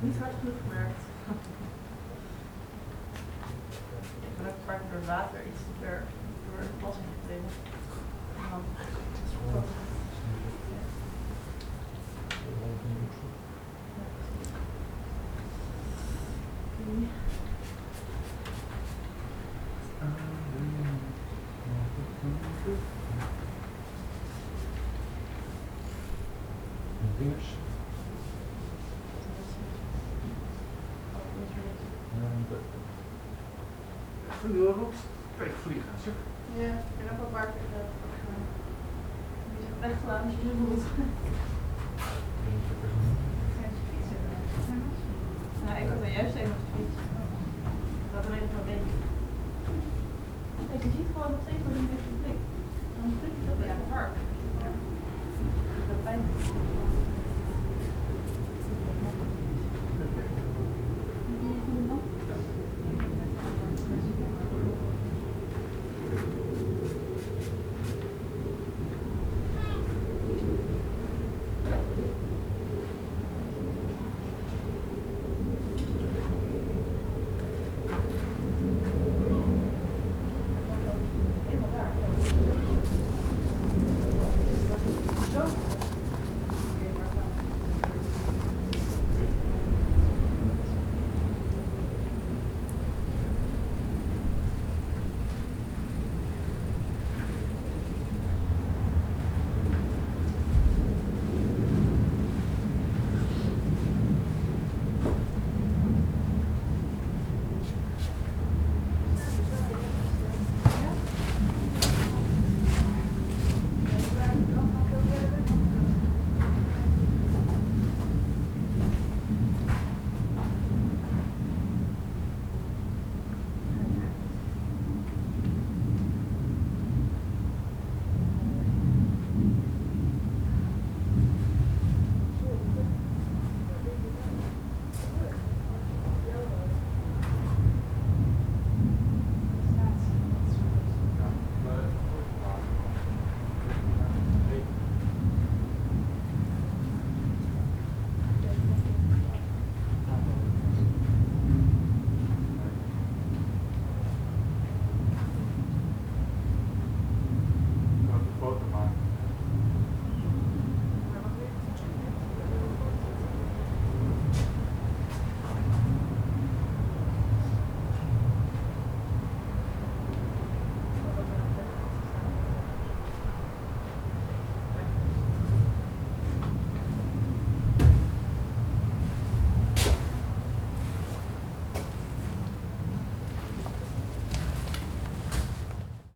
Niet hard genoeg gemerkt. Ik heb vaak door water iets door een plas getreden. Yes. Kijk, vliegen. Zo. Ja, ik heb ook een paar keer gedaan. Die is weggedaan als je zo voelt. Nou, ik had er juist even op de fiets. Ik had alleen nog een week. Kijk, je ziet gewoon nog steeds wat ik ik dat echt